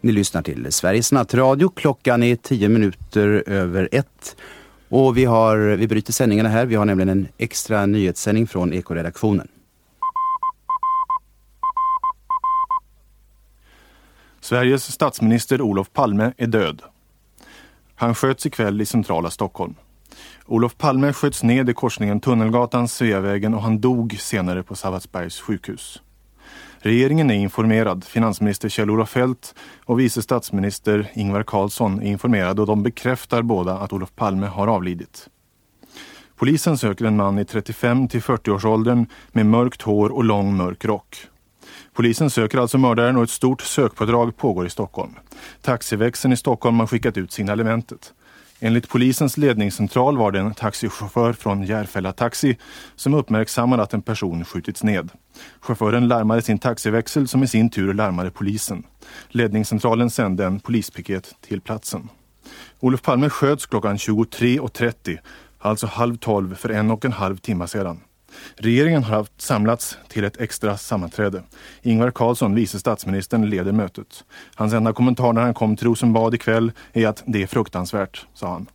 Ni lyssnar till Sveriges nattradio. Klockan är tio minuter över ett. Och vi, har, vi bryter sändningarna här. Vi har nämligen en extra nyhetssändning från Ekoredaktionen. Sveriges statsminister Olof Palme är död. Han sköts ikväll i centrala Stockholm. Olof Palme sköts ned i korsningen Tunnelgatan, Sveavägen och han dog senare på Sabbatsbergs sjukhus. Regeringen är informerad. Finansminister Kjell-Olof Feldt och vice statsminister Ingvar Carlsson är informerade och de bekräftar båda att Olof Palme har avlidit. Polisen söker en man i 35 till 40-årsåldern med mörkt hår och lång mörk rock. Polisen söker alltså mördaren och ett stort sökpådrag pågår i Stockholm. Taxiväxeln i Stockholm har skickat ut signalementet. Enligt polisens ledningscentral var det en taxichaufför från Järfälla Taxi som uppmärksammade att en person skjutits ned. Chauffören larmade sin taxiväxel som i sin tur larmade polisen. Ledningscentralen sände en polispiket till platsen. Olof Palme sköts klockan 23.30, alltså halv tolv för en och en halv timme sedan. Regeringen har haft samlats till ett extra sammanträde. Ingvar Carlsson, vice statsministern, leder mötet. Hans enda kommentar när han kom till Rosenbad ikväll är att det är fruktansvärt, sa han.